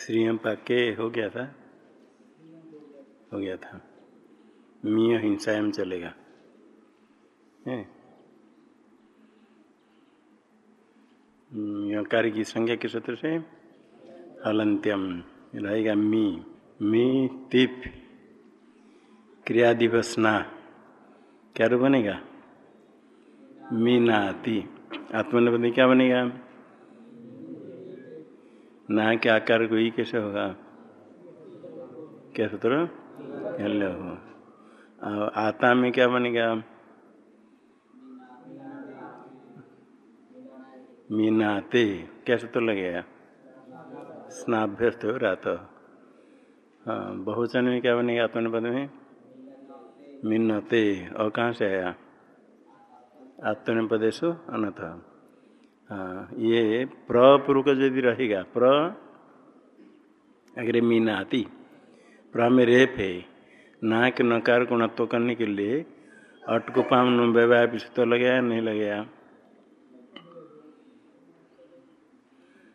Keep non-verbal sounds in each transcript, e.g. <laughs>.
श्रीयम पाके हो गया था? हो गया था। मिय हिंसायाम चलेगा। है? कार्य की संज्ञा के सूत्र से? हलंत्यम। रहेगा मी। मी तिप। क्रिया दिवस ना क्या रूप बनेगा? मीनाति। आत्मनिपति क्या बनेगा? ना के आकार को ही कैसे होगा? क्या सूत्र? हो। आता में क्या बनेगा मीनाते। क्या सूत्र लगेगा स्नाभ्यस्त हो था। हाँ बहुचन में क्या बनेगा आत्मनिपद में? मिन्नते और कहाँ से आया? आत्मनिपदेशु अनथ हाँ ये प्रपूर्वक यदि रहेगा, प्र, अग्रे मीना आती प्र में रेप है ना के नकार को नत्व करने के लिए अटको पाम व्यवहार पीछे तो लगाया, नहीं लगाया।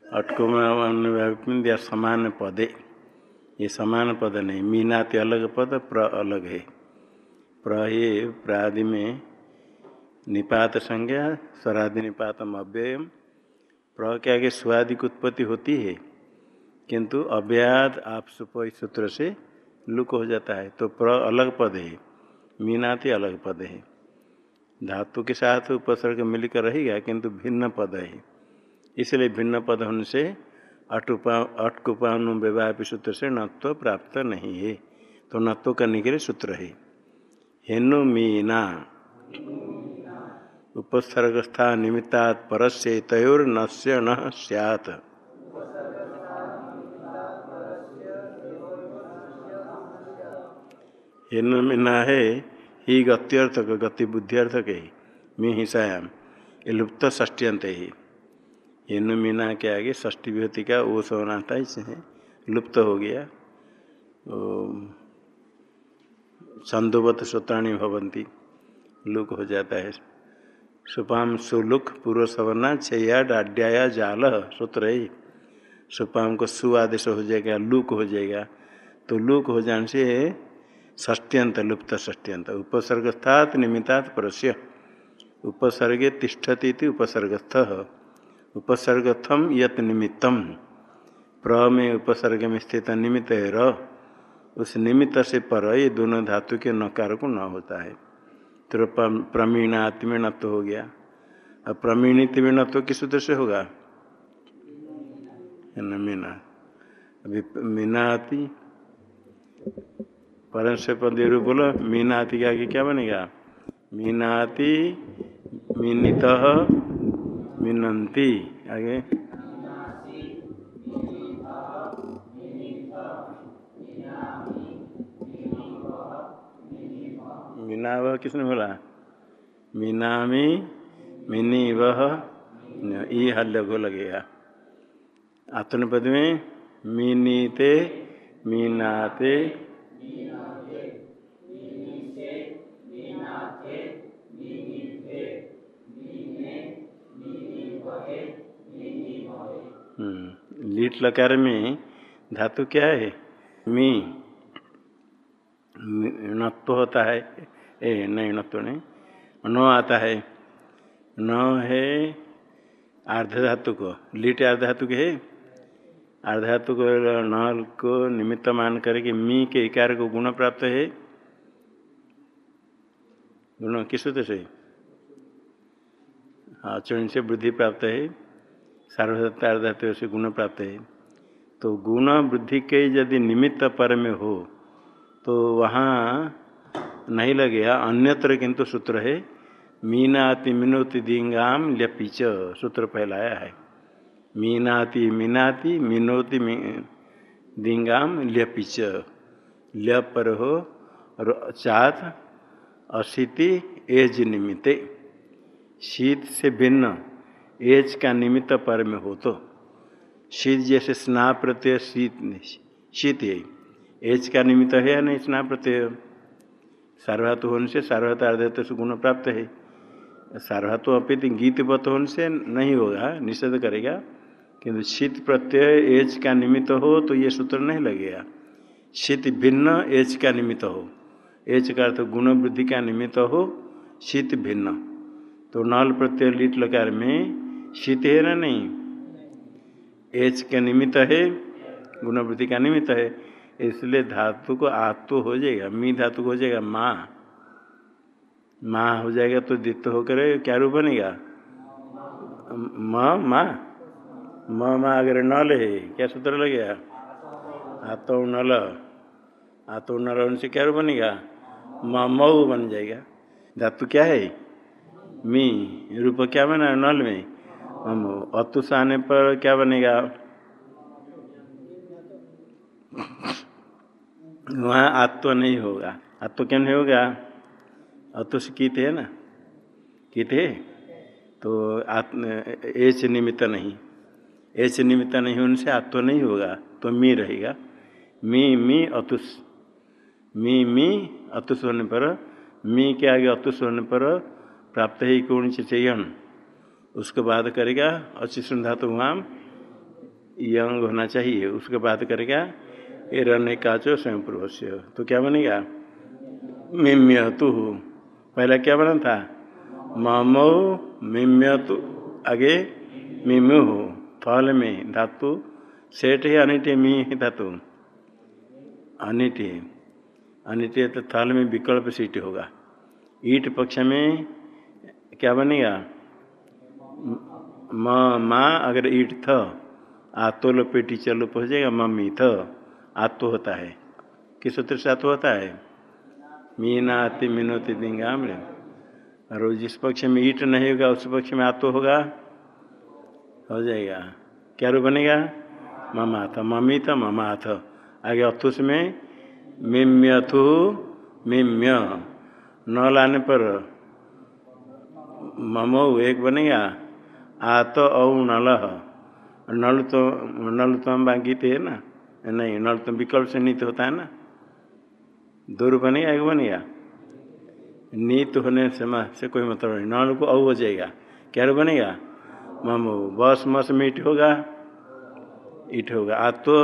अटको में दिया समान पदे। ये समान पद नहीं, मीनाति अलग पद, प्र अलग है। प्र ये प्रादि में निपात संज्ञा स्वरादि निपातम अव्ययम प्र के आगे स्वादि की उत्पत्ति होती है, किंतु अव्याद आप सुप सूत्र से लुक हो जाता है तो प्र अलग पद है, मीनाति अलग पद है। धातु के साथ उपसर्ग मिलकर रहेगा, किंतु भिन्न पद है। इसलिए भिन्न पद होने से अटुपा, अटकुपानु विवाह सूत्र से नत्व प्राप्त नहीं है तो नत्व करने के लिए सूत्र है। हेनु मीना। उपसर्गस्था निमित्ता परस्य तयोर नस्य न सैत हेनु मीना है ही गत्यर्थक गति बुद्धिर्थक मी हिंसायाम ये लुप्त ष्टियंत ही। हेनु मीना के आगे ष्टी विभूति का वो सोना था इससे लुप्त हो गया। छंदोवत सूत्राणी भवंती, लुक हो जाता है। सुपाम सुलुक पूर्व सवर्णा छया डाड्याया जाल सूत्र। है सुपाम को सु आदेश हो जाएगा, लुक हो जाएगा। तो लुक हो जाने से षष्ट्यंत, लुप्त ष्ट्यंत उपसर्गस्थात निमित्तात परस्य उपसर्गे तिष्ठती उपसर्गस्थ। उपसर्गस्थम यत निमित्तम। प्र में उपसर्ग में स्थित निमित्त है र। उस निमित्त से पर ये दोनों धातु के नकार को न होता है। तो प्रमीणात्मीणत्व हो गया। अब प्रमीणित मीणत्व किस सूत्र से होगा? मीना। अभी मीनाति परम से बोलो, मीनाति के आगे क्या बनेगा? मीनाती, मीनित मिनंती आगे। मीना वह किसने बोला? मीनामी मिनी वह ई हल्य को लगेगा आत्मपद में मीनीते, मीनाते लीट लकार में धातु क्या है? मी नत्व होता है। ए, नहीं नत्व नहीं। न आता है। न है आर्ध धातु को। लीट आर्ध धातु के है। आर्ध धातु को, न को निमित्त मान करके मी के इकार को गुण प्राप्त है। गुण किस सूत्र से? हाँ चुन से वृद्धि प्राप्त है। सार्वधातु से गुण प्राप्त है। तो गुण वृद्धि के यदि निमित्त पर में हो तो वहाँ नहीं लगेगा। अन्यत्र किंतु सूत्र है, मीनाति मिनोति दिंगाम ल्यपिच। सूत्र पहलाया है। मीनाति मीनाति मिनोति दिंगाम ल्यपिच। ल्य पर हो चात अशीति एज निमित्ते। शीत से भिन्न, एज का निमित्त पर में हो तो। शीत जैसे स्ना प्रत्यय शीत शीत है। एज का निमित्त है या नहीं स्ना प्रत्यय सार्वधातु होने से सार्वधातु से गुण प्राप्त है सार्वधातु अपित गीतवत होने से नहीं होगा निषेध करेगा किंतु शीत प्रत्यय एच का निमित्त हो तो ये सूत्र नहीं लगेगा शीत भिन्न एच का निमित्त हो एच का अर्थ गुण वृद्धि का निमित्त हो शीत भिन्न तो नल प्रत्यय लीट लकार में शीत है ना नहीं एच का निमित्त है गुण वृद्धि का निमित्त है इसलिए धातु को आत्तो हो जाएगा, मी धातु को हो जाएगा माँ। माँ हो जाएगा तो द्वित होकर क्या रूप बनेगा? म, माँ। म, माँ अगर नल है, क्या सूत्र लगेगा? आतो नल। आतो नल उनसे क्या रूप बनेगा? म, मऊ बन जाएगा। धातु क्या है? मी। रूप क्या बना नल में? हम अतुष आने पर क्या बनेगा? वहाँ आत्व नहीं होगा। आत्व क्यों नहीं होगा? अतुष कीत है ना? कीत है? तो आत्म एच निमित्त नहीं। एच निमित्त नहीं होने से आत्व नहीं होगा तो मी रहेगा। मी मी अतुष मी मी अतुष होने पर, मी के आगे अतुष होने पर प्राप्त ही कौन चयन? उसके बाद करेगा अच्छी सुंधा तो वहाँ यंग होना चाहिए। उसके बाद करेगा ये रहने का चो स्वयं पूर्व से तो क्या बनेगा? मिम्य तु पहला क्या बना था? ममो मिम्य तु आगे मिम्यु हो फल में धातु। सेठ है अनिट मी है, धातु। अनिट अनिट तो थल में विकल्प सीट होगा। ईट पक्ष में क्या बनेगा? म, माँ, अगर ईट थ आतो लो पेटी चलो जाएगा मम्मी थ। आत्व होता है। किस सूत्र से आत्व होता है? मीना आति मिनोति दिंगाम और जिस पक्ष में ईट नहीं होगा, उस पक्ष में आत्व होगा? हो जाएगा। क्या रूप बनेगा? ममा था मम्मी था ममा था आगे अथुस में मिम्यथु मिम्य। न लाने पर ममो एक बनेगा। आत औ नल। नल तो नल तो बाकी थे ना। नहीं, नल तो विकल्प से नीत होता है ना? दो रूप बनेगा एक बनेगा नीत होने से से कोई मतलब नहीं। नल को औ हो जाएगा। क्या बनेगा ममो, बस मस में ईट होगा ईट होगा। आ तो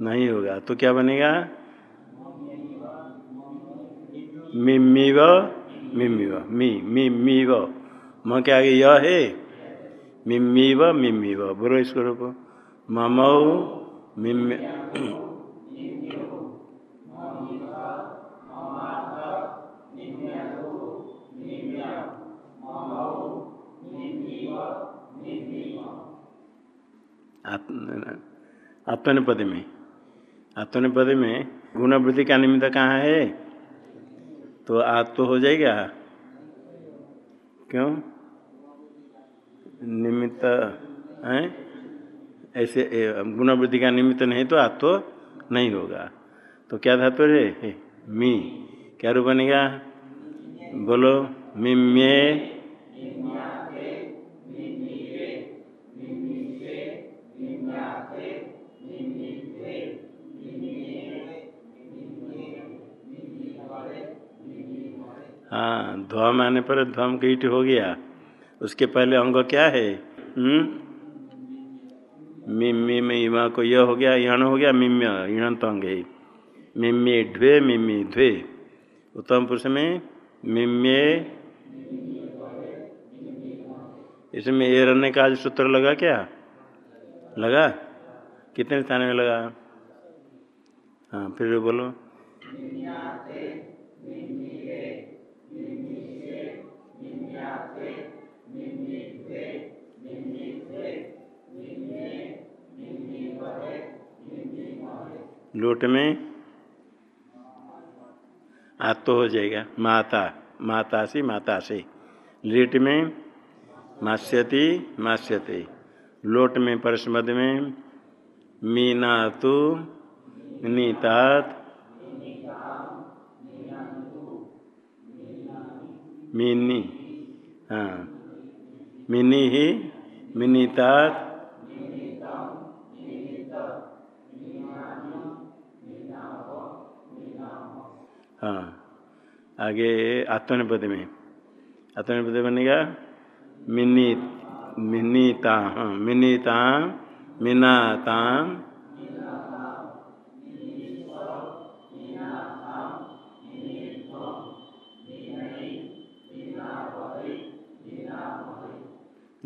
नहीं होगा। तो क्या बनेगा? मिम्मी व मिम्मी व मी मी मी व म के आगे यह है। मिम्मी व मिम्मी व बोलो इसको रूप ममऊ आत्मनिपद में आत्मनिपद में गुण वृद्धि का निमित्त कहाँ है? तो आत्म तो हो जाएगा। क्यों? निमित्त है? ऐसे गुण वृद्धि का निमित्त नहीं तो आत्म नहीं होगा। तो क्या धातु है? मी। क्या रूप बनेगा? बोलो मिम्ये हाँ ध्वम आने पर ध्वम कीट हो गया। उसके पहले अंग क्या है? हम्म? मिम्मी में को यह हो गया यण हो गया, मिम्य इणंत अंग। है मिम्मी ध्वे मिम्मी ध्वे उत्तम पुरुष में मिम्ये, इसमें ये रहने का आज सूत्र लगा क्या? लगा? कितने स्थान में लगा? हाँ फिर बोलो। लोट में आत्तो हो जाएगा। माता माता से माता से लेट में मास्यति, मास्यते। लोट में परसमद में मीना तो नीतात। मिनी हाँ। मिनी ही, मिनीतात। हाँ। आगे आत्मनिपद में। आत्मनिपद बनेगा मिनी मिनीता मिनीता मीनाता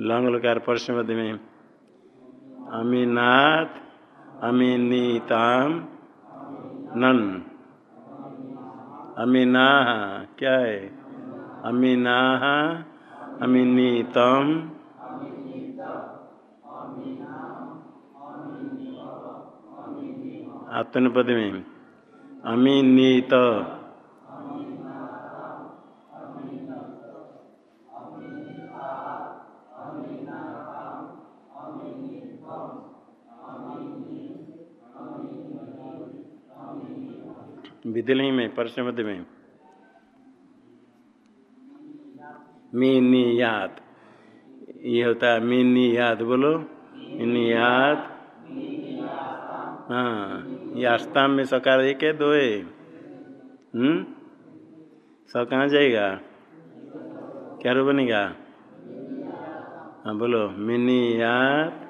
लंग लकार परसमद में। अमीनाथ, अमीनीताम, नन। अमीना क्या है? अमीना अमीनीतम। आत्मपद में। अमीनीत। विदिली में परसमद में। मीनियात ये होता है मीनियात बोलो। मीनियात हाँ ये आस्था में सकार एक है, दो है। हम्म? स कहाँ जाएगा? क्या रो बनेगा? हाँ बोलो। मिनियात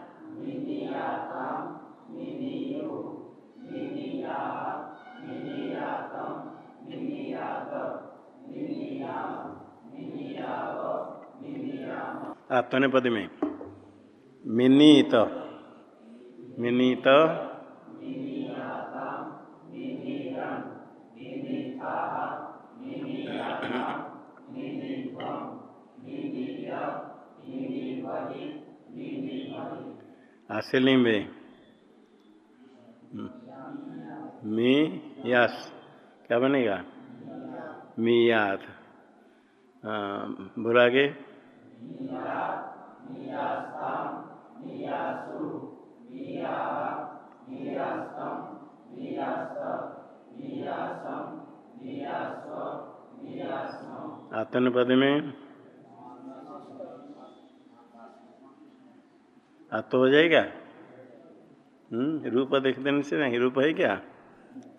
आत्मने पद में मिनीत। मिनीत। आशीलिंग में यस। क्या बनेगा? मियात आतन पद में आत्म हो जाएगा? हम्म रूप देख देने से नहीं, रूप है क्या?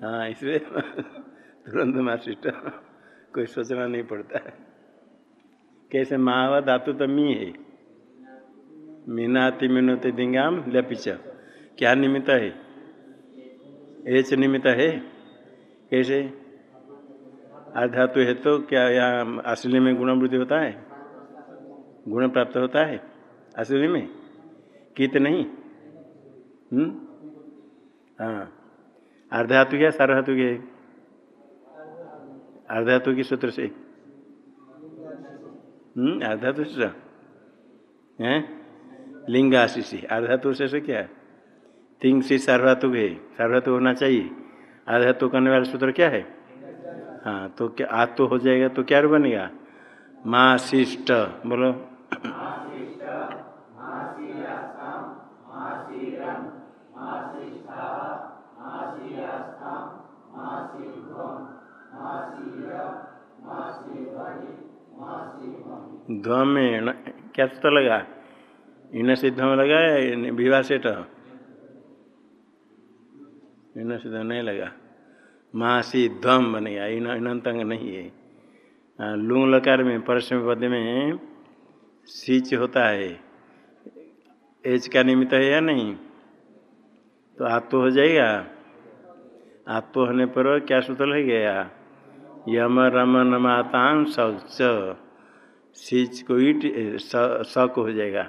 हाँ इसलिए <laughs> तुरंत मासिष्ट कोई सोचना नहीं पड़ता। है कैसे माँ धातु तो मी है मीनाति मिनोते दिंगाम लपिच क्या निमित्त है एच निमित्त है कैसे आधातु है तो क्या यहाँ असली में गुणवृद्धि होता है गुण प्राप्त होता है असली में कित नहीं हाँ अर्धातु क्या सार्वधातु के अर्धातु की सूत्र से हम्म अर्धातु से हैं? लिंग आशीषी अर्धातु से क्या? तिंग से सार्वधातु है। सार्वधातु होना चाहिए। आधातु करने वाला सूत्र क्या है? हाँ तो क्या आ तो हो जाएगा तो क्या बनेगा? माशिष्ट। बोलो। ध्वम में क्या तो लगा? इन सिद्ध में लगा विवाह सेठ इन सिद्ध नहीं लगा। मासी ध्वम बनेगा इन इनतंग नहीं है। लूंग लकार में परसम पद में सीच होता है। एज का निमित्त है या नहीं? तो आप तो हो जाएगा। आप तो होने पर क्या सूत्र लग गया यम रम नमातान सच सीच को ईट स को हो जाएगा।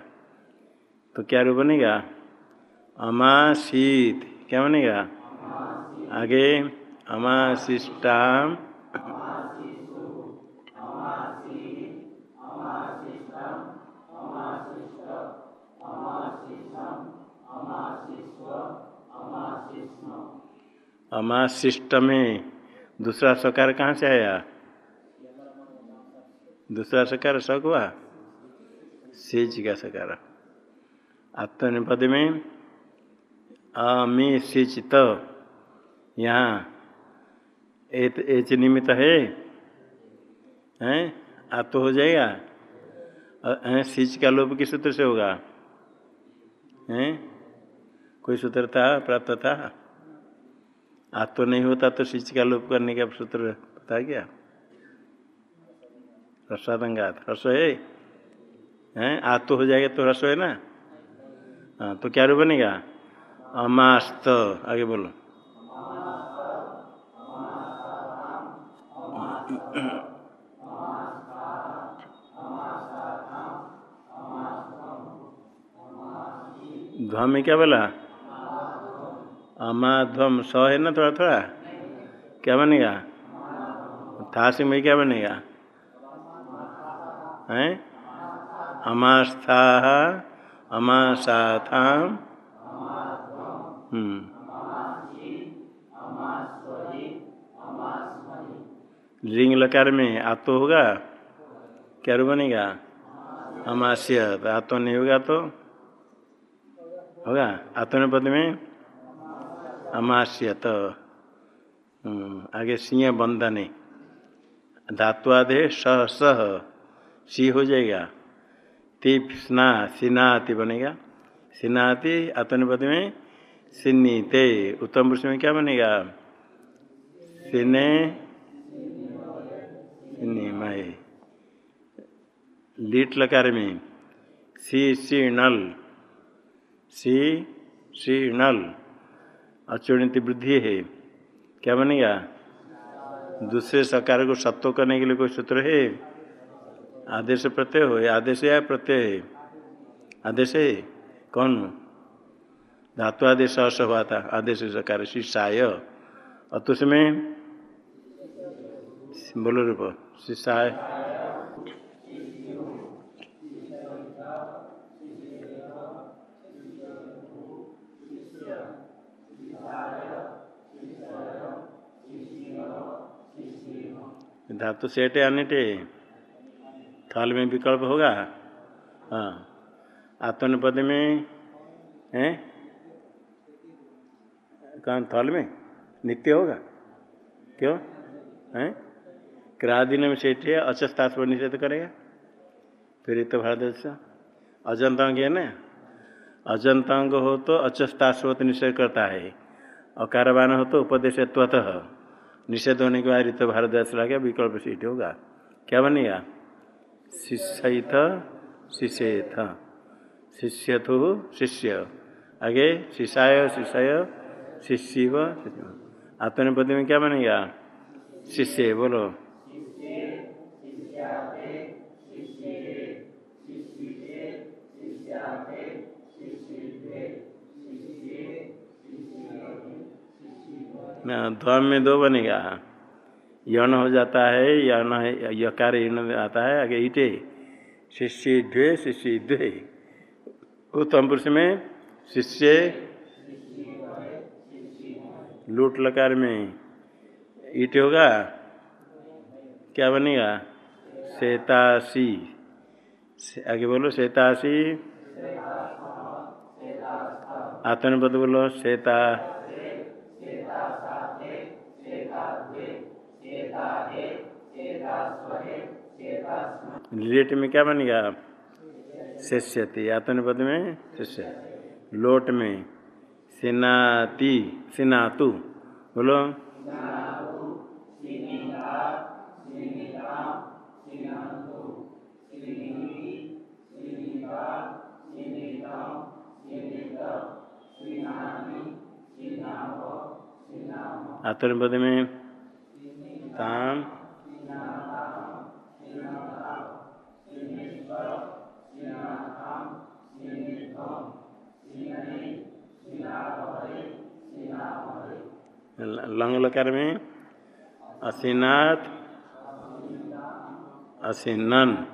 तो क्या रूप बनेगा? अमाशीत क्या बनेगा? आगे अमाशिष्टाम अमाशिष्ट में दूसरा सकार कहाँ से आया? दूसरा सकार शक हुआ? सेज का सकार आत्मनिपद में अमी सिचित यहाँ एच निमित्त है। हैं? तो हो जाएगा? सिच का लोभ किस सूत्र से होगा। हैं? कोई सूत्र था? प्राप्त था? आज तो नहीं होता तो सिच का लोप करने का सूत्र पता क्या? रसादंगात रस है? हैं? आ तो हो जाएगा तो रस है ना? हाँ तो क्या रूप बनेगा? अमास्त। आगे बोलो। ध्वम में क्या बोला? अमाध्वम। स है ना थोड़ा थोड़ा क्या बनेगा? था में क्या बनेगा? हैं? अमास्था अमासाथा हम्म। लिंग लकार में आतो होगा? क्या बनेगा? अमास्य तो आतो नहीं होगा तो? होगा? आत्मन पद में? अमास्य तो। आगे सिंह बंधन धातुआधे सह सह सी हो जाएगा। तिप स्ना, सिनाति बनेगा। सिनाति आत्मनिपद में सिन्नीते, उत्तम पुरुष में क्या बनेगा? सिने सिन्नीमय लीट लकार में सी सी नल। सी सी नल। अचुणित वृद्धि है। क्या बनेगा? दूसरे सकार को सत्व करने के लिए कोई सूत्र है? आदेश प्रत्यय हो आदेश या प्रत्यय आदेश है? कौन? धातु आदेश अस हुआ था आदेश सकार शिषाय अतुष में बोलो रूप शिषाय धातु सेठ अनिटे थल में विकल्प होगा? हाँ। आत्मनिपद में, है? कौन, थल में? नित्य होगा? क्यों? है? क्रादिन में सेठ है अचस्तास पर निषेध करेगा? फिर तो भारत अजंतांग है ना? अजंतांग हो तो अचस्तास्वत निषेध करता है। अकारवान हो तो उपदेश निषेध होने के बाद ऋतु भारद्वाज लगा, विकल्प सीट होगा। क्या बनेगा? शिष्यथ शिष्यथ। शिष्यथु शिष्य। आगे, शिष्याय शिष्य शिष्य आत्मनिपद में क्या बनेगा? शिष्य बोलो। ध्वम में दो बनेगा। यण हो जाता है यण यकार यण आता है, आगे ईटे। शिष्य द्वे शिष्य द्वे। उत्तम पुरुष में शिष्य लूट लकार में ईट होगा। क्या बनेगा? सेतासी आगे बोलो सेतासी आत्मनिपद बोलो सेता लेट में क्या बनेगा शिष्यति। आत्मनिपद में शिष्य। लोट में सिनाती सिनातु बोलो। आत्मनिपद में ताम। लंग लकार में, असीनाथ, असीनन।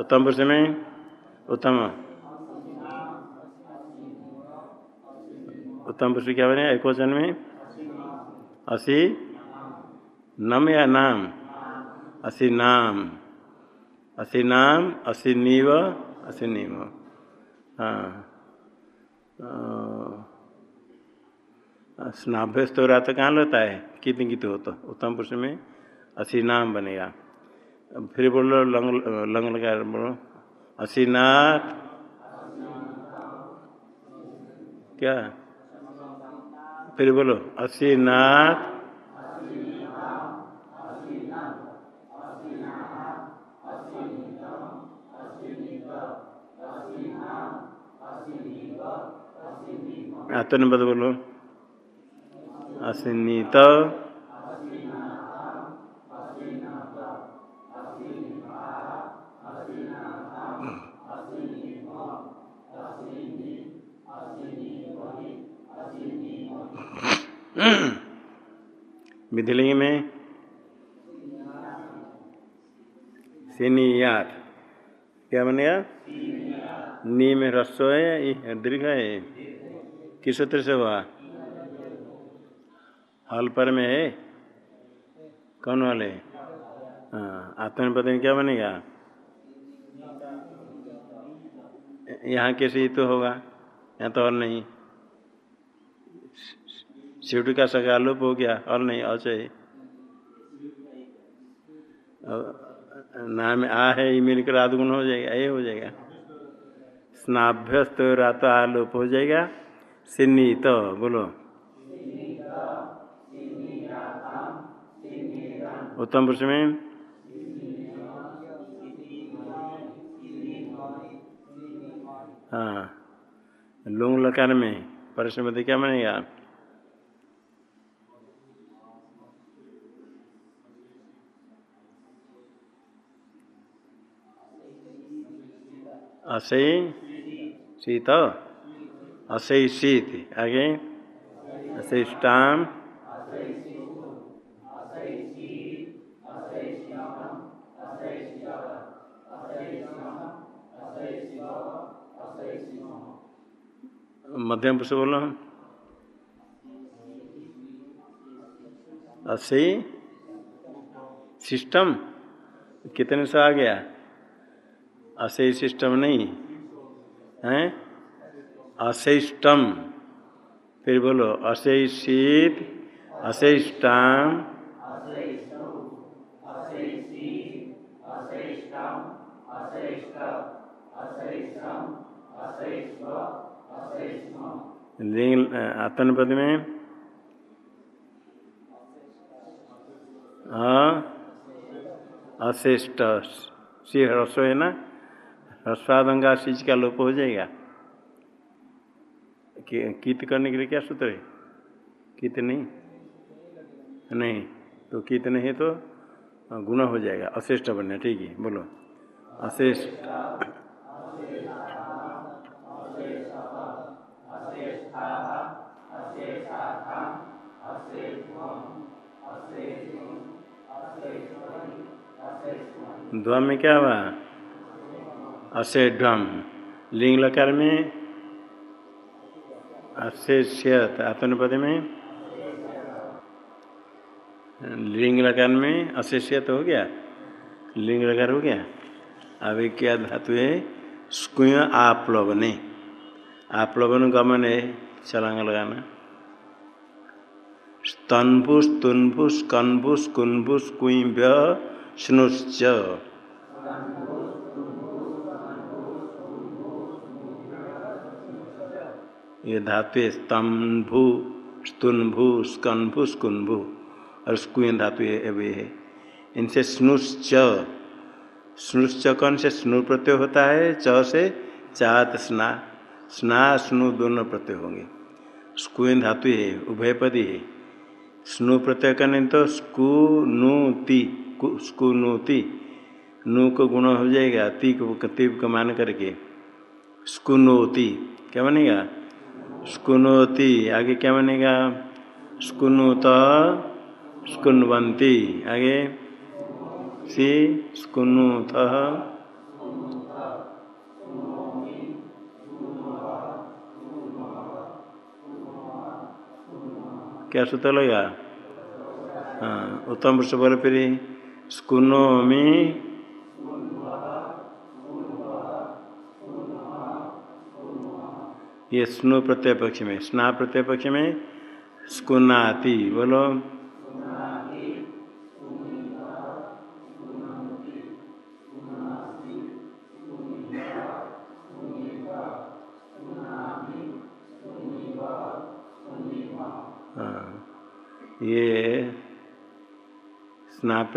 उत्तम पुरुष में, उत्तम। उत्तम पुरुष क्या बने? एक वचन में, असी नम या नाम? असी नाम। असी नाम, असी नीव असी नीव। हाँ। स्नाभ्यस्त हो रहा तो कहाँ लेता है? कितनी कित हो तो उत्तम पुरुष में असी नाम बनेगा। फिर बोलो, लंग लंग लगा बोलो। असी नाथ क्या? फिर बोलो असी नाथ आतन बद बोलो। असिनीत। विधिलिंग में सिनियात क्या बनेगा नी में रस्व है दीर्घ है। किस सूत्र से हुआ? हल पर में है? कौन वाले? हाँ आत्मनिपद में क्या बनेगा? यहाँ कैसे तो होगा? यहाँ तो और नहीं। सीट का सकालोप हो गया, और नहीं अचय नाम आ है ये मिलकर आदगुण हो जाएगा, ये हो जाएगा। स्नाभ्यस्त रात आलोप हो जाएगा। सिन्नी तो बोलो। उत्तम पुरुष में। हाँ। लुंग लकार में। परिश्रम क्या बनेगा? असई शीत। असई शीत। आगे। अशिष्टाम मध्यम पुरुष बोलो। असई सिस्टम? कितने से आ गया? असही सिस्टम नहीं। है? अशिष्टम फिर बोलो अशिषित अशिष्टाम लिंग आत्मपद में? अशिष्ट सी ह्रस्व है ना? ह्रस्वादंगा सीज का लोप हो जाएगा। कित करने के लिए क्या सूत्र है? कित नहीं? नहीं। तो कित नहीं तो गुण हो जाएगा। अशिष्ट बनना, ठीक है, बोलो। अशिष्ट। ध्व में क्या हुआ? असेढम लिंग लकार में अशेष्यत आत्मनिपद में? लिंग लकार में अशेष्यत हो गया। लिंग लकार हो गया। अभी क्या धातु है? स्कुय आप्लवने। आप्लवन गमन है छलांग लगाना। स्तनभुष, तुनभुष, कनभुष, कुनभुष, कुंभ स्नुश्च ये धातु स्तंभु स्तुनभु स्कन्भु स्कुन्भु और स्कुन धातु वे है। इनसे स्नुश्च। स्नुश्च कौन से? स्नु प्रत्यय होता है, च से चात स्ना। स्ना, स्नु दोनों प्रत्यय होंगे। स्कुन धातु है, उभयपदी है। स्नु प्रत्यय करने तो स्कुनुति स्कुनुति नु को गुण हो जाएगा ती को तीप को मान करके। स्कुनोति क्या बनेगा? स्कुनोति आगे क्या बनेगा? स्कुनुत स्कुनवंती आगे सी स्कुनुत क्या सूत्र लगा हाँ उत्तम पुरुष बोले फिर। स्कुनोमी ये स्नु प्रत्यय पक्ष में स्ना प्रत्यय पक्ष में स्कुनाति बोलो।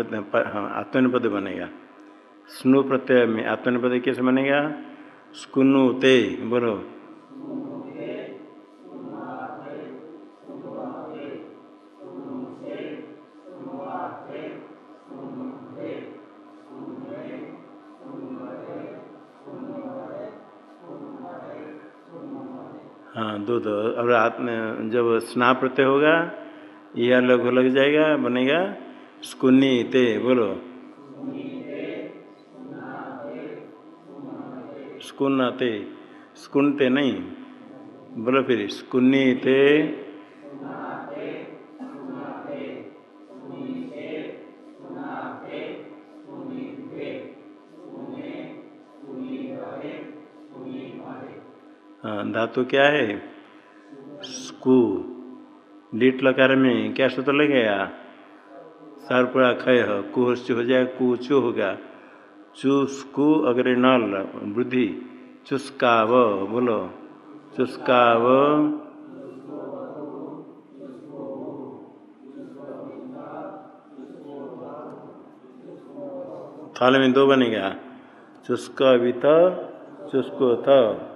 हाँ, आत्मनिपद बनेगा। स्नु प्रत्यय में आत्मनिपद कैसे बनेगा? स्कुनु ते, बोलो। हाँ दो। और आत्म जब स्ना प्रत्यय होगा, यह लघु लग जाएगा, बनेगा। स्कुन्नी ते बोलो स्कुन्नते स्कुनते नहीं बोलो फिर स्कुन्नी ते हाँ धातु क्या है? स्कू। लीट लकार में क्या सूत्र लगेगा? सारपुरा खय कुछ हो जाएगा कुचु होगा चुस्कु अगर नल वृद्धि चुस्काव बोलो। चुस्काव। थाल में दो बनेगा। चुस्क वित चुस्को था।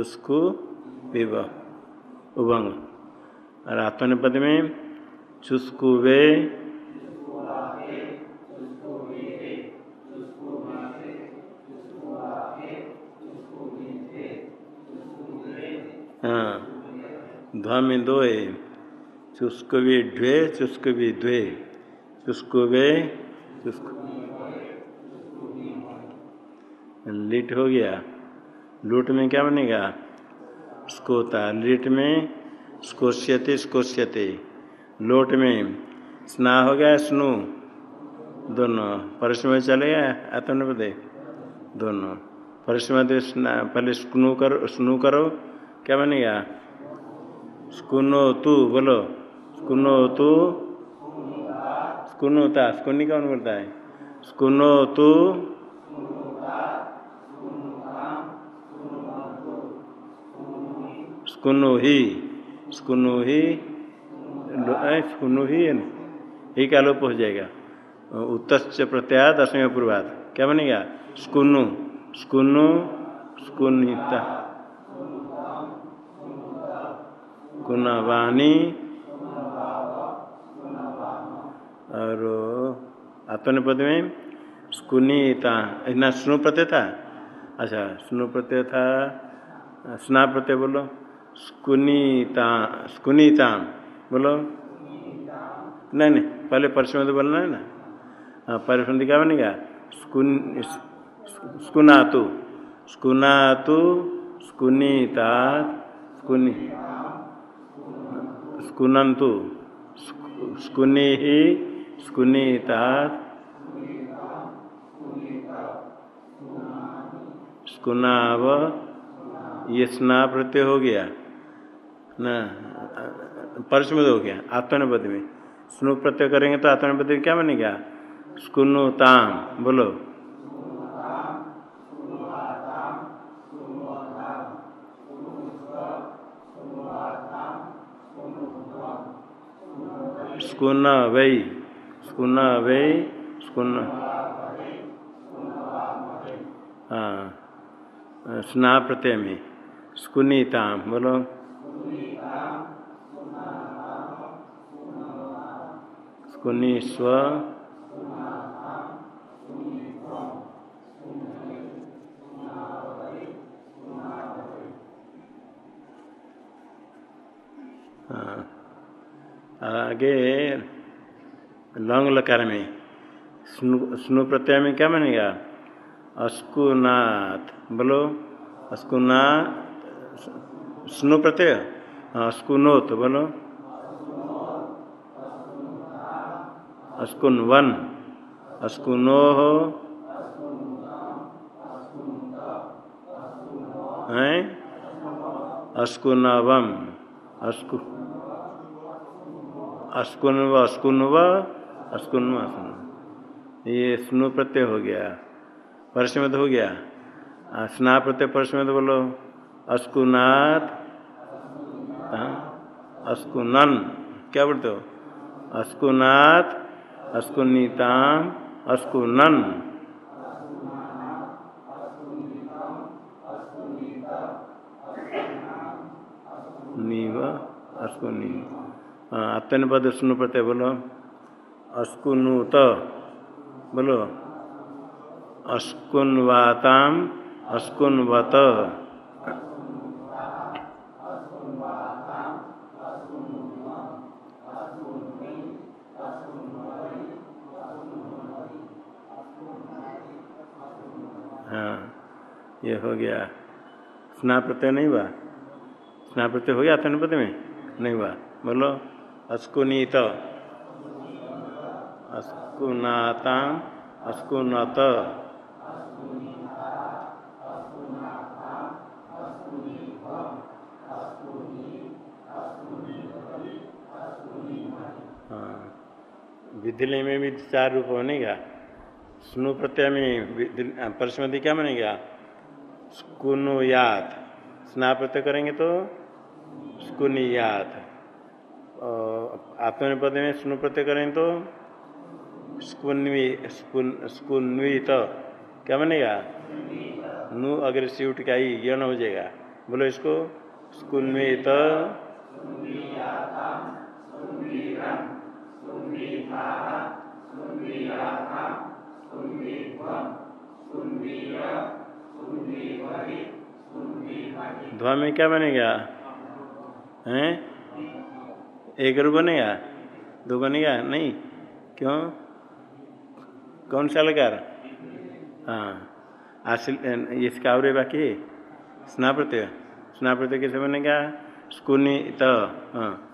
चुस्कु विव। उभंग। और आत्मनिपद में चुस्कु वे। हाँ। ध्वा में दो है चुस्क भी ढ्वे, चुस्क भी द्वे। चुस्क वे, चुस्क। लिट हो गया। लूट में क्या बनेगा? स्कोता लिट में स्कोश्यते स्कोश्यते। लोट में स्ना हो गया, स्नु। दोनों। परसम चलेगा आत्मनिपदे दोनों। परसम पहले स्कूनु करो, स्नु करो। क्या बनेगा? स्कुनो तू बोलो। स्कुनो तू स्कुनुता, स्कुनी कौन बोलता है? स्कुनो तू ही स्कुनु ही स्कुनु ही ही का लोप हो जाएगा। उत्तच प्रत्यात दसवें पूर्वात क्या बनेगा? स्कुनु स्कुनु स्कुनिता कुनवानी और आत्मनिपद में स्कुनीता इतना स्नु प्रत्यय था? अच्छा स्नु प्रत्यय था स्ना प्रत्यय बोलो। स्कुनीता स्कुनीता, बोलो। नहीं नहीं, पहले परसमत बोलना है ना? हाँ परसमत क्या बनेगा। स्कुन स्कुनातु स्कुनातु, स्कुनीता, स्कुनी, स्कुनंतु स्कुनी स्कुनीता, स्कुनाव, ये स्ना प्रत्यय हो गया। ना परसमद हो गया आत्मनिपद में। स्नु प्रत्यय करेंगे तो आत्मनिपद में क्या बनेगा स्कुनुताम बोलो। स्कुन वै स्कुन वै, स्कुन हाँ स्ना प्रत्यय में स्कुनीता बोलो। स्व आगे लौंग लकार में स्नु स्नु प्रत्यय में क्या बनेगा अस्कुनाथ बोलो अस्कुना स्नु प्रत्यय। हाँ अस्कुनोत, बोलो। अस्कुन वन अस्कुनो हो? हैं अस्कु। अस्कुन व अस्कुन व अस्कुन ये स्नु प्रत्यय हो गया। परसमत हो गया। स्ना प्रत्यय परसमत बोलो। अस्कुनाथ अस्कुनन। क्या बोलते हो? अस्कुनाथ अस्कुनीताम, अस्कुनन। नीव, अस्कुनी। आत्मनिपद सुन प्रत्यय बोलो। अस्कुनुत, बोलो। अस्कुन्वाताम, अस्कुन्वत हाँ ये हो गया। स्ना प्रत्यय नहीं हुआ? स्ना प्रत्यय हो गया पद में? नहीं हुआ। बोलो, अस्कुनीत। अस्कुनाता अस्कुनत। हाँ। विधिले में भी चार रूप बनेगा। स्नु प्रत्यय में परसमति क्या बनेगा? स्कुनुयात स्ना प्रत्यय करेंगे तो स्कुनियात। आत्मनिपद में स्नु प्रत्यय करेंगे तो स्कुन्वी स्कुन्वित। क्या बनेगा? नु अगर सीट का ही यन हो जाएगा। बोलो इसको स्कुन्वित। ध्वा में क्या बनेगा? हैं? एक रूप बनेगा? दो बनेगा? नहीं। क्यों? कौन सा लगा हाँ। आशिल इसका और बाकी स्ना प्रत्यय स्ना प्रत्यय कैसे बनेगा? स्कूनी तो हाँ।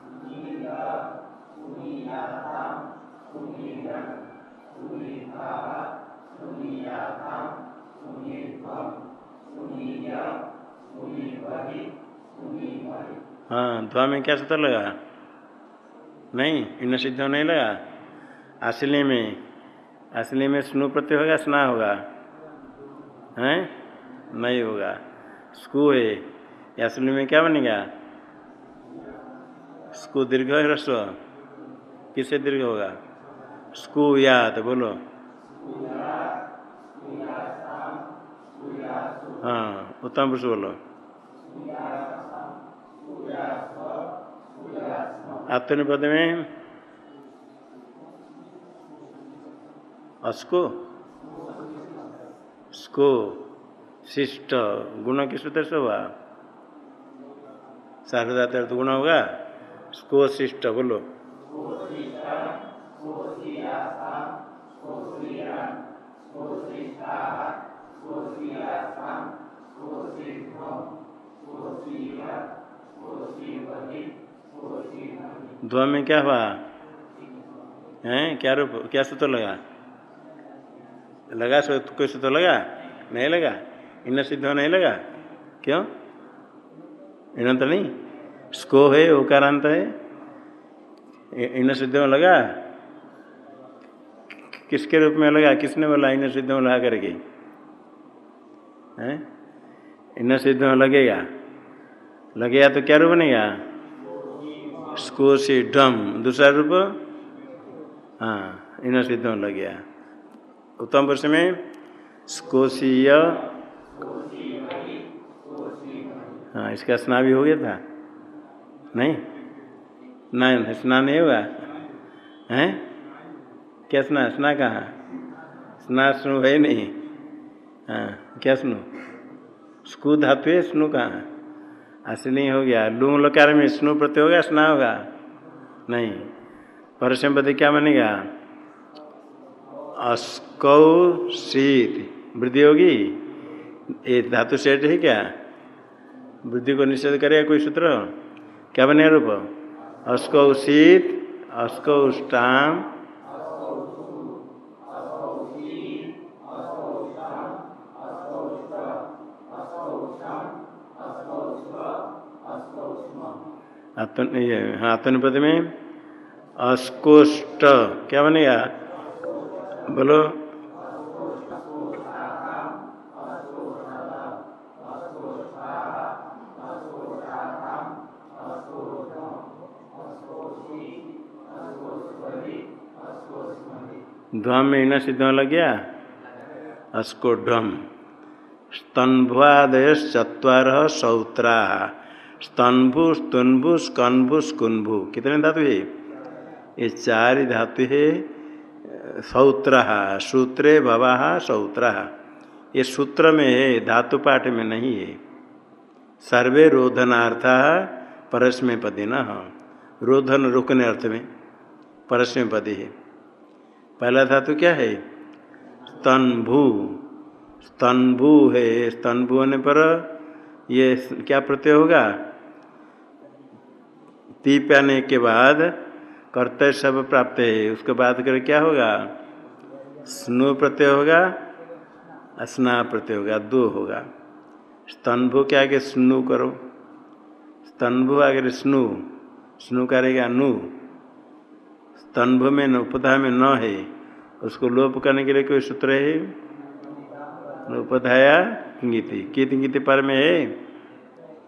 हाँ ध्वा में क्या सूत्र लगा? नहीं इन सिद्ध नहीं लगा। असली में असली में स्नु प्रत्यय होगा, स्ना होगा। हैं? नहीं होगा। स्कू है असली में क्या बनेगा? स्कू दीर्घ है ह्रस्व किससे दीर्घ होगा? स्कू या तो बोलो। हाँ उत्तम पुरुष बोलो। आत्मनिपद में? अस्को स्को शिष्ट। गुण किस सूत्र से हुआ। शारदा तर्थ गुण होगा? स्को शिष्ट बोलो। ध्व में क्या हुआ? है? क्या रूप, क्या सूत्र लगा? लगा कोई सूत्र लगा? नहीं लगा। इन सिद्ध नहीं लगा। क्यों? इन तो नहीं। स्को है ओकारांत है। इन सिद्ध में लगा? किसके रूप में लगा? किसने बोला इन सिद्ध में लगा करके? इन सिद्ध में लगेगा। लगेगा तो क्या रूप बनेगा? स्कोशी ढम, दूसरा रूप हाँ इन सिद्ध लग गया। उत्तम पुरुष में स्कोशीय हाँ इसका स्नान भी हो गया था? नहीं? नहीं, स्नान नहीं हुआ? हैं? क्या स्ना स्ना कहाँ? स्ना स्नु है नहीं। हाँ क्या स्नु स्कू धातु है स्नु कहाँ? असली हो गया। लूंग लकार में स्नु प्रत्यय होगा स्ना होगा नहीं। परसम पद क्या बनेगा अस्कौ शीत वृद्धि होगी? ये धातु सेठ है क्या? वृद्धि को निषेध करेगा कोई सूत्र? क्या बनेगा रूप? अस्कौ शीत अस्कौ स्टाम आत्मनिपद में अस्कोष्ट, क्या बनेगा? बोलो। ध्वम में न सिद्ध लग गया? अस्कोढ़ स्तंभादय चतर सौत्रा। स्तंभु स्तुन्भु स्कन्भु स्कुन्भु कितने धातु है ये? चार धातु है। सौत्र, सूत्रे भवा सौत्र। ये सूत्र में है, धातु पाठ में नहीं है। सर्वे रोधनार्थ परस्मय पदे न रोधन रुकने अर्थ में परस्मय पदे है। पहला धातु क्या है? स्तंभु स्तंभु है। स्तंभु होने पर ये क्या प्रत्यय होगा? तीप आने के बाद कर्तव्य सब प्राप्त है। उसके बाद कर क्या होगा? स्नु प्रत्यय होगा, स्ना प्रत्यय होगा, दो होगा। स्तंभु के आगे स्नु करो। स्तंभु आगे स्नु। स्नु करेगा नु। स्तंभ में उपधा में न है। उसको लोप करने के लिए कोई सूत्र है? उपधाया गीति। गीत गीति पर में है?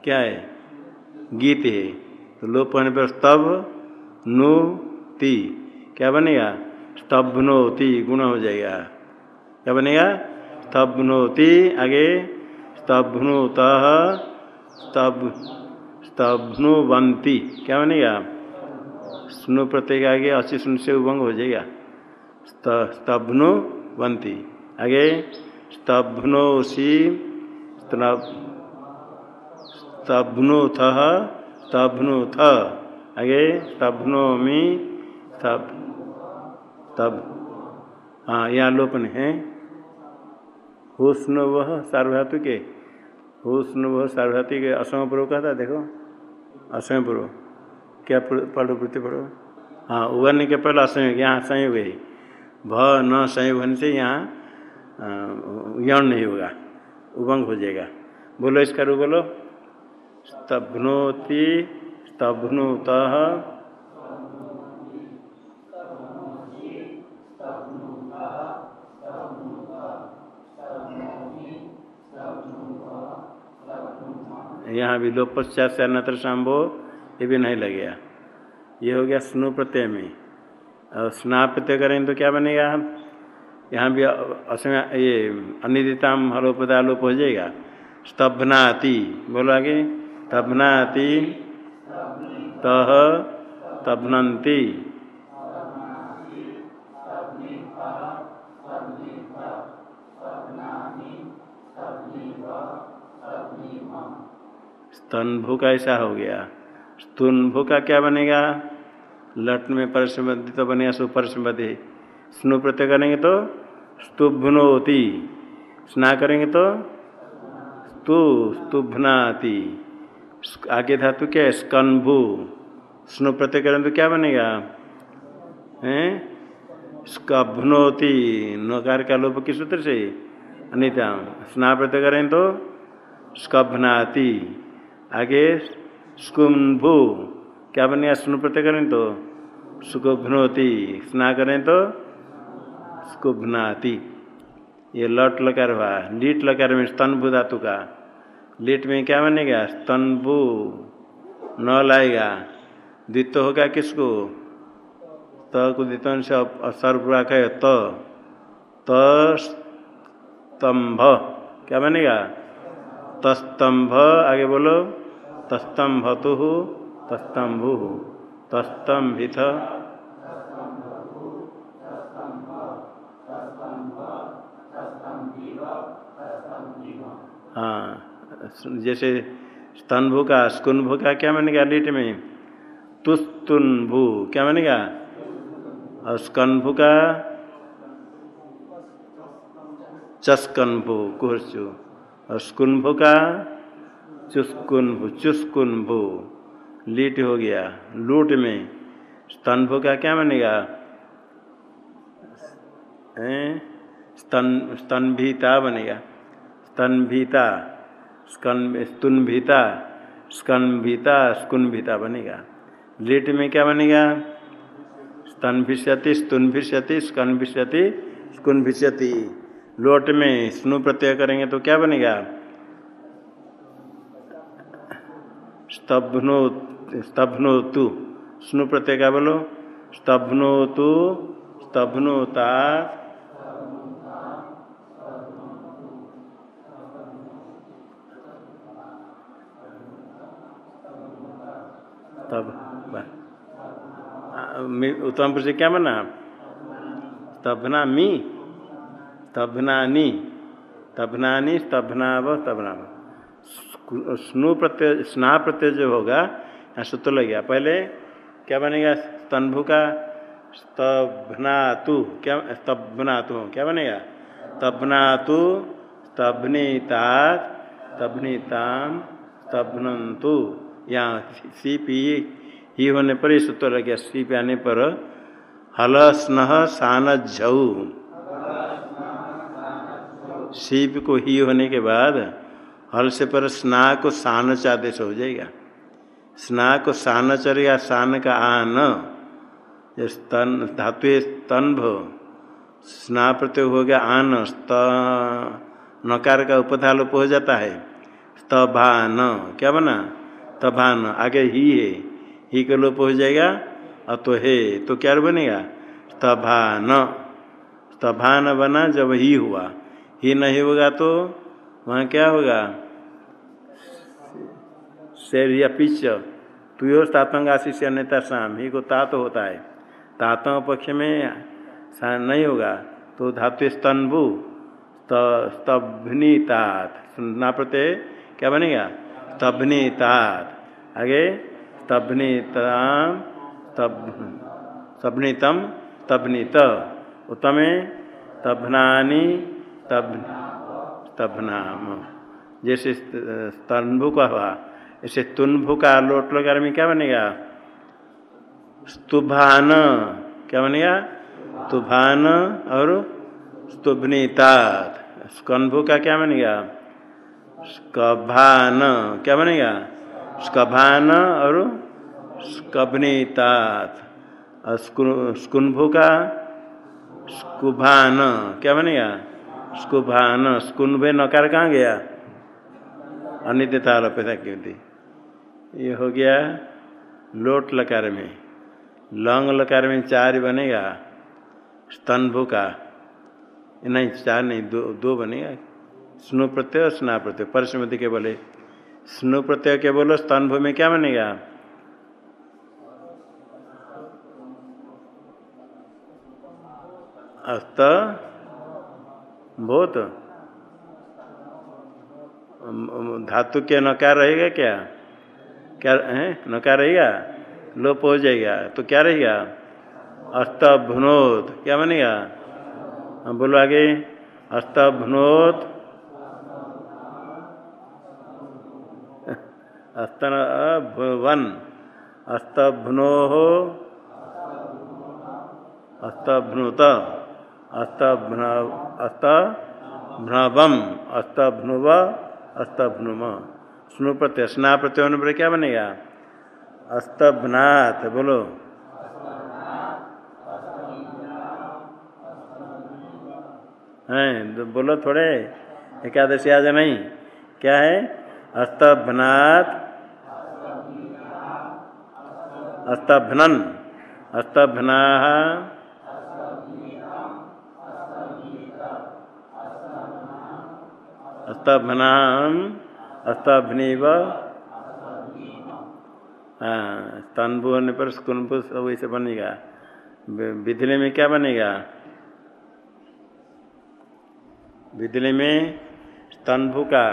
क्या है? गीत है। तो लोप होने पर स्तभ नु ती। क्या बनेगा? स्तब्नोति गुण हो जाएगा। क्या बनेगा? स्तब्नोति आगे स्तब्नुत स्तब स्तब्नुवंती क्या बनेगा? स्नु प्रत्येक आगे अस्सी शून्य से उभंग हो जाएगा। स्तब्नुवंती आगे स्तब्नोसी स्तब्नुथ स्तब्नुथ आगे स्तब्नोमी तब तब। हाँ यहाँ लोपन है। हुस्न वह सार्वधातु के हुस्न वह सार्वधातु के असम पूर्व का था, देखो। असम पूर्व क्या पढ़ो वृत्ति पढ़ो हाँ उगरने के पहले असंयोग यहाँ संयोग है। भ, न संयोग होने से यहाँ यौन नहीं होगा। उभंग हो जाएगा। बोलो इसका रू बोलो। स्तभनोति स्तभनुत यहाँ भी लोप पश्चात से अन्यत्र संभो ये भी नहीं लगेगा। ये हो गया स्नु प्रत्यय में और स्ना प्रत्यय करेंगे तो क्या बनेगा? यहाँ भी असमय ये अनिदिताम हलोपदालोप हो जाएगा। स्तभनाति बोलो आगे। स्तभनाति तह तभनंती स्तनभु का ऐसा हो गया। स्तुनभु का क्या बनेगा? लट में परसमति तो बनेगा, सुपरसमति। स्नु प्रत्यय करेंगे तो स्तुभनोति। स्ना करेंगे तो स्तु, स्तुभनाति। आगे धातु क्या है? स्कन्भु स्नु प्रत्यय करें तो क्या बनेगा? हैं? स्कभनोति। नकार का लोप किस सूत्र से? अनिता। स्ना प्रत्यय करें तो स्कभनाति। आगे स्कुम्भु। क्या बनेगा? स्नु प्रत्यय करें तो सुकुभनोति। स्ना करें तो स्कुभनाति। ये लट लकार हुआ। लीट लकार में स्तनभु धातु का। लीट में क्या बनेगा? स्तनभु न लाएगा। द्वित्व होगा किसको? त को द्वित्व से सर्वपूर्वाक है, त। तस्तंभ क्या बनेगा? तस्तंभ। आगे बोलो। तस्तंभतु, तस्तंभु। तस्तंभित। हाँ। जैसे स्तनभु का, स्कुनभु का, क्या बनेगा लीट में? तुस्तुनभु, क्या बनेगा और स्कनभु का? चस्कनभु, कुहरचु। और स्कुनभु का? चुस्कुनभु चुस्कुनभु। लीट हो गया, लूट में। स्तनभु का क्या बनेगा स्तन, स्तनभीता बनेगा। स्तनभीता। स्कन स्तुनभीता, स्कनभीता, स्कुनभीता बनेगा। लीट में क्या बनेगा? स्तन भिष्यति स्तुन भिष्यति स्कन भिष्यति स्कुन भिष्यति लोट में स्नु प्रत्यय करेंगे तो क्या बनेगा? स्तभनो स्तभनोतु स्नु प्रत्यय का बोलो? स्तभनोतु स्तभनोता तब उत्तम पुरुष क्या बना? स्तभना मी स्तभनानी तभनानी स्तभनाव तभनाव स्नु प्रत्यय, स्ना प्रत्यय जो होगा, यहाँ सूत्र लग गया। पहले क्या बनेगा? स्तंभु का स्तभनातु, क्या स्तभनातु, क्या बनेगा? तभनातु स्तभनीतात तभनीताम स्तभनंतु यहाँ सी पी ही होने पर ही सूत्र लग गया। सी आने पर हल स्न सान झऊ सीप को ही होने के बाद हल से पर स्ना को सान चादेश हो जाएगा। स्ना को सान चलेगा सान का आन। स्तन, धातु स्तंभ। स्ना प्रत्यय हो गया आन। स्त, नकार का उपधा लोप हो जाता है। स्तभान। क्या बना? तभान आगे ही है। ही का लोप हो जाएगा अतो हे तो क्या बनेगा? स्तभान स्तभान बना जब ही हुआ। ही नहीं होगा तो वहाँ क्या होगा? शेर या पिच तुयो तातंग आशीष अन्यता शाम। ही को तात होता है। तातंग पक्ष में नहीं होगा। तो धातु स्तंभु स्तभनी तात। सुनना प्रत्यय क्या बनेगा? स्तभनी तात आगे स्तभनीताम तब तबनीत उत्तमे, तबनानी, तब, तबनाम। जैसे स्तंभु का हुआ ऐसे तुन्भु का लोट लगा में क्या बनेगा? स्तुभान, क्या बनेगा? तुभान और स्तुभनीतात स्कंभु का क्या बनेगा? स्कभान। क्या बनेगा? स्कभान और स्कभनीतात। स्कुंभु का स्कुभान। क्या बनेगा? स्कुभान। स्कुंभे नकार कहाँ गया? अनित्य था लपेता क्योंकि ये हो गया लोट लकार में। लंग लकार में चार बनेगा। स्तंभु का। नहीं, चार नहीं, दो दो बनेगा। स्नु प्रत्यय स्ना प्रत्यय। परसमति के बोले, स्नु प्रत्यय के बोलो स्तंभ में क्या बनेगा? अस्त बहुत धातु के नकार रहेगा क्या? क्या, है? नकार रहेगा? लोप हो जाएगा। तो क्या रहेगा? अस्त भुनोत। क्या बनेगा? हम बोलो आगे, अस्त भुनोत। अस्तन भुवन अस्त भुनो अस्त भ्नुत अस्त अस्त भ्रवम अस्त भ्नुव अस्त भ्नुम स्नु प्रत्यय स्ना प्रत्यय होने पर क्या बनेगा? अस्तभनाथ बोलो। हैं तो बोलो थोड़े। एकादशी आज नहीं। क्या है? अस्तभनाथ अस्तभनन। अस्तभना। अस्तभनाम। अस्तभनीव। हाँ होने पर स्कुनभु सब ऐसे बनेगा। विधले में क्या बनेगा? विधले में स्तंभु का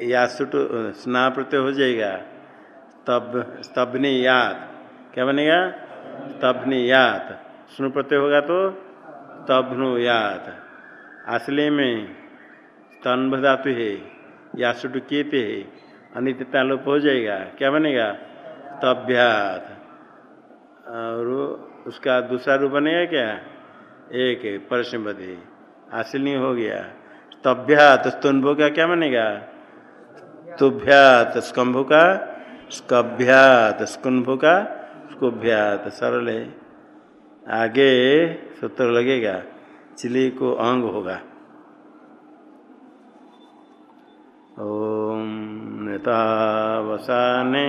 यासुट स्ना प्रत्यय हो जाएगा। तब स्तभनी याद क्या बनेगा? स्तभनी याद स्नु प्रत्यय होगा तो तभनु याद असली में स्तंभ धातु है, यासुट केते है अनित्यता लोप हो जाएगा। क्या बनेगा? तभ्यात और उसका दूसरा रूप बनेगा क्या? एक परसमति आसली हो। गया। तभ्यात स्तुन्भो का क्या बनेगा? तुभ्यात स्कंभु का स्कभ्यात स्कुंभु का स्कुभ्यात सरल। है आगे सूत्र लगेगा, चिली को अंग होगा। ओम नेता वसाने